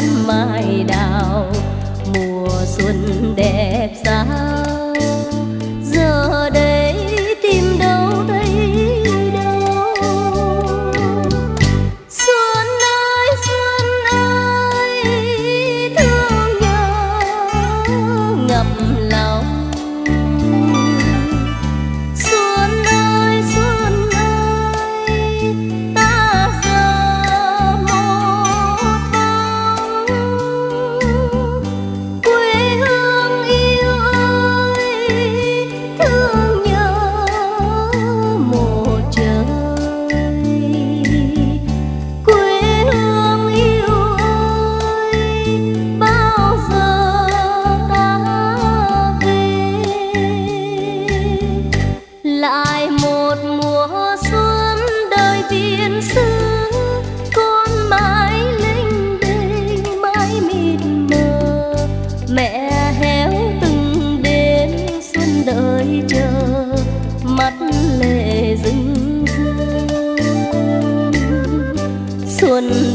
cánh mai đào, mùa xuân đẹp sao giờ đây tìm đâu thấy đâu. Xuân ơi xuân ơi, thương nhớ ngập lòng.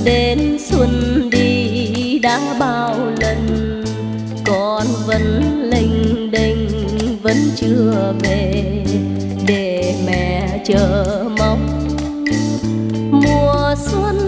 đến xuân đi đã bao lần. Con vẫn lênh đênh, vẫn chưa về để mẹ chờ mong. Mùa xuân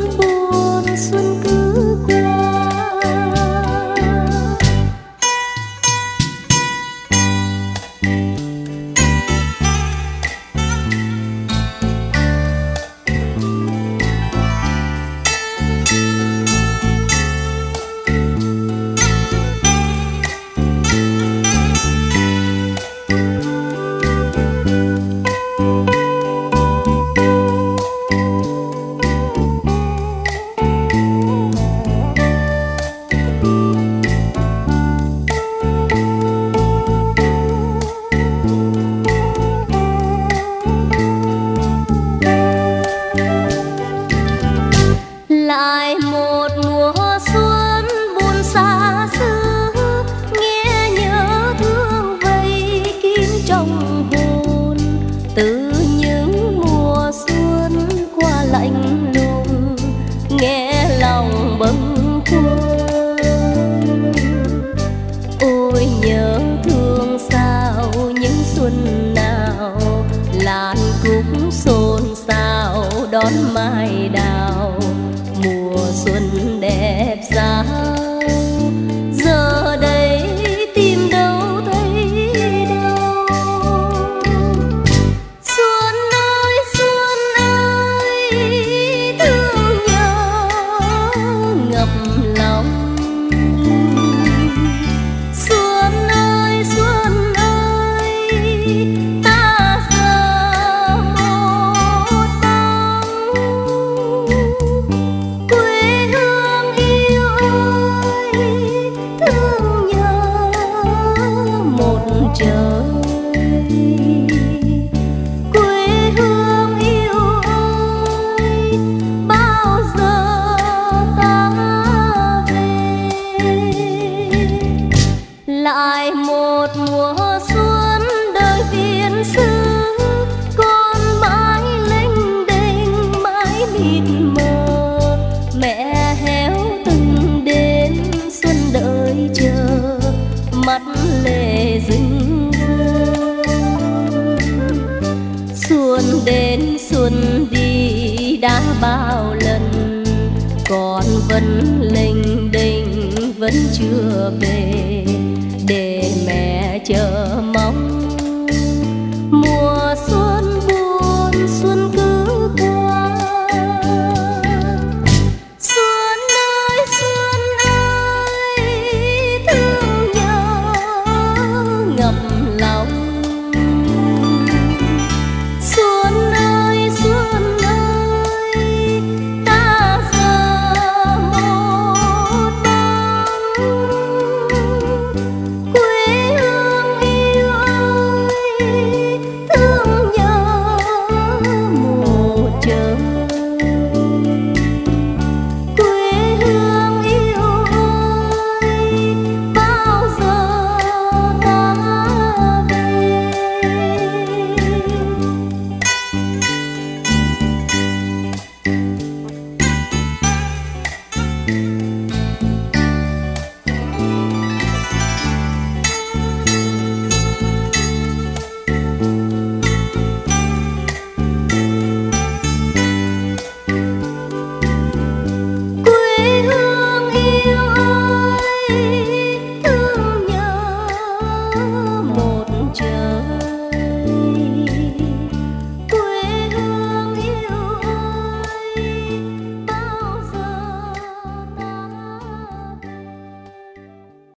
đón mai mến xuân đi đã bao lần. Còn vẫn linh đình vẫn chưa về, để mẹ chờ mong